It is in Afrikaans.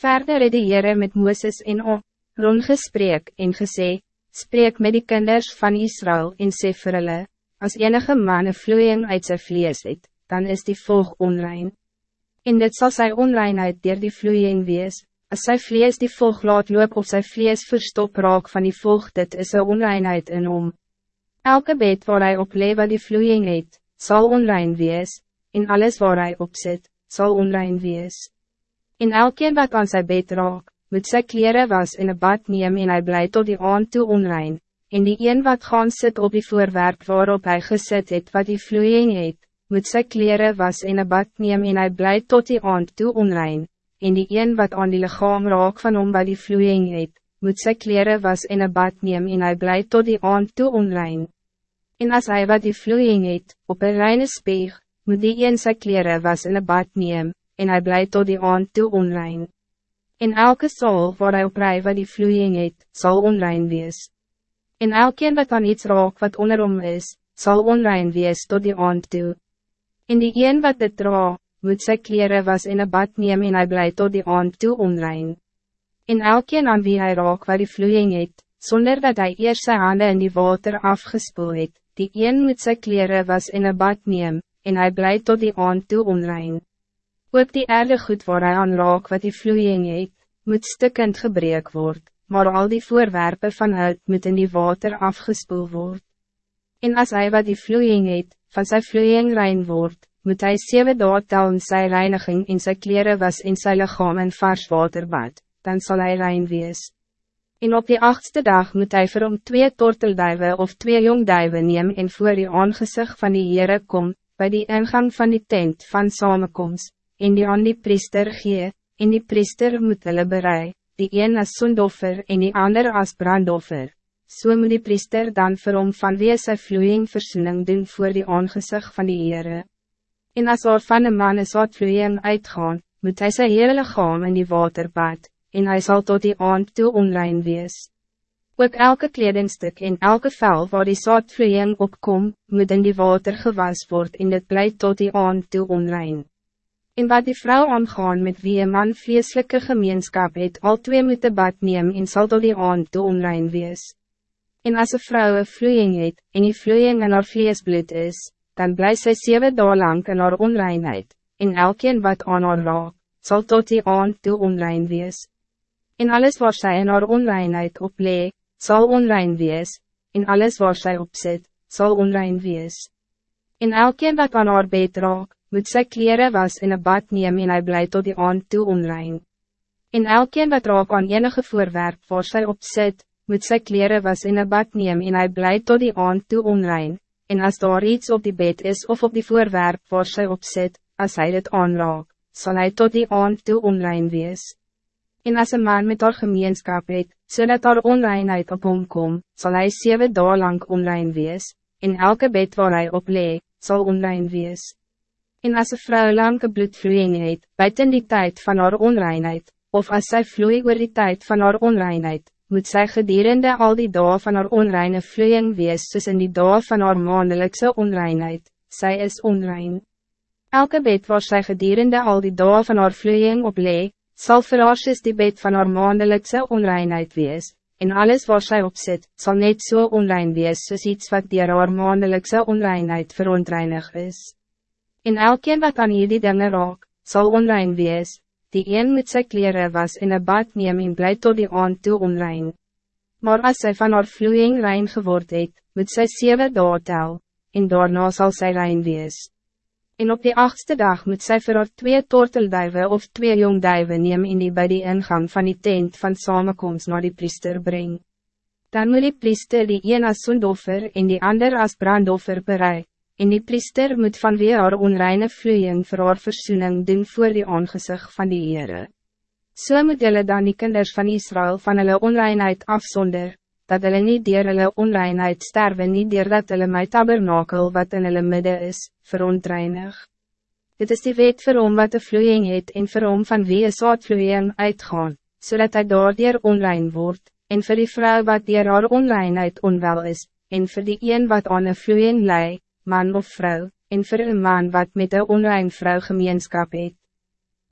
Verder het die Heere met Mooses en Aaron gesprek en gesê, spreek met die kinders van Israël en sê vir hulle, as enige man een vloeiing uit sy vlees het, dan is die volg onrein. En dit zal sy onreinheid dier die vloeiing wees, as sy vlees die volg laat loop of sy vlees verstop raak van die volg, dit is een onreinheid in hom. Elke bed waar hij op lewe die vloeiing het, zal onrein wees, en alles waar hij op zit, zal onrein wees. En elkeen wat aan zijn bed raak, moet sy kleren was in een bad neem en hij blij tot die aand toe onrein, en die een wat gaan sit op die voorwerp waarop hij gezet het wat die vloeiing het, moet sy kleren was in een bad neem en hij blij tot die aand toe onrein, en die een wat aan die lichaam raak van hom wat die vloeiing het, moet sy kleren was in een bad neem en hij blij tot die aand toe onrein. En als hij wat die vloeiing het, op een reine speeg, moet die een sy kleren was in een bad neem, en hij blijft tot die aand toe onrein. In elke sol waar hij op rij wat die vloeiing het, zal onrein wees. In elkeen wat dan iets raak wat onderom is, zal onrein wees tot die aand toe. In die een wat dit dra, moet sy kleren was in een bad neem en hij blijft tot die aand toe onrein. In elkeen aan wie hij raak wat die vloeiing het, zonder dat hij eerst zijn handen in die water afgespoeld het, die een moet sy kleren was in een bad neem, en hij blijft tot die aand toe onrein. Ook die erde goed waar hij aan raak wat die vloeiing het, moet stukkend gebreek word, maar al die voorwerpen van uit moet in die water afgespoel word. En als hij wat die vloeiing het, van zijn vloeiing rein word, moet hij zeven dagen tel in sy reiniging in sy kleren was in sy lichaam in vars water bad, dan zal hij rein wees. En op die achtste dag moet hij vir hom twee tortelduiven of twee jongduiven neem en voor die aangezicht van die Heere kom, bij die ingang van die tent van samenkomst en die aan die priester gee, en die priester moet hulle berei, die een as sondoffer en die ander as brandoffer. So moet die priester dan vir hom van wie sy vloeiing versoening doen voor die aangezicht van die Heere. En as er van een man is wat vloeiing uitgaan, moet hij sy hele lichaam in die water bad, en hij zal tot die aand toe onrein wees. Ook elke kledingstuk en elke vel waar die zaatvloeiing opkom, moet in die water gewas word en dit blijft tot die aand toe onrein. En wat die vrouw aangaan met wie een man vleeslijke gemeenschap het, al twee moet de bad neem en sal tot die aand toe onrein wees. En als een vrouw een vloeiing het, en die vloeiing in haar vleesbloed is, dan blijft zij zeven dagen lang in haar onreinheid, en elkeen wat aan haar raak, zal tot die aand toe onrein wees. En alles waar zij in haar onreinheid oplee, zal onrein wees, en alles waar zij op zit, zal onrein wees. En elkeen wat aan haar bed raak, moet sy kleren was in een bad neem en hy bly tot die aand toe onrein. En elkeen wat raak aan enige voorwerp waar sy op sit, moet sy kleren was in een bad neem en hy bly tot die aand toe onrein, en als daar iets op die bed is of op die voorwerp waar sy op sit, as hy dit aanraak, zal hij tot die aand toe onrein wees. En als een man met haar gemeenskap het, zodat so haar onreinheid op hom kom, sal hy zeven dagen lang onrein wees, en elke bed waar hij op lee, zal onrein wees. En als een vrouw lange bloedvloeiing het, buiten die tijd van haar onreinheid, of als zij vloei oor die tijd van haar onreinheid, moet zij gedurende al die dagen van haar onreine vloeiing wees soos in die dagen van haar maandelijkse onreinheid, zij is onrein. Elke bed waar zij gedurende al die dagen van haar vloeiing oplee, zal vir haar die bed van haar maandelijkse onreinheid wees, en alles waar zij op zit, zal net zo so onrein wees soos iets wat die haar maandelijkse onreinheid verontreinig is. En elkeen wat aan hierdie dinge raak, sal onrein wees, die een met sy kleren was in een bad neem en bly tot die aand toe onrein. Maar als zij van haar vloeiing rein geword het, moet sy sewe dae tel, en daarna zal zij rein wees. En op die achtste dag moet zij vir haar twee tortelduiven of twee jongduiven neem en die by die ingang van die tent van samenkomst naar die priester brengen. Dan moet die priester die een as sondoffer en die ander as brandoffer bereik en die priester moet van wie haar onreine vloeiing vir haar versoening doen voor die aangezicht van die Heere. So moet hulle dan die kinders van Israël van hulle onreinheid afzonder, dat hulle niet dier hulle onreinheid sterven niet dier dat hulle my tabernakel wat in hulle midden is, verontreinig. Dit is die wet vir hom wat de vloeiing het en vir hom van wie een zaadvloeiing uitgaan, zodat hij door dier onrein wordt, en vir die vrouw wat dier haar onreinheid onwel is, en vir die een wat aan een vloeiing leidt, man of vrouw, en voor een man wat met een onrein vrouw gemeenschap het.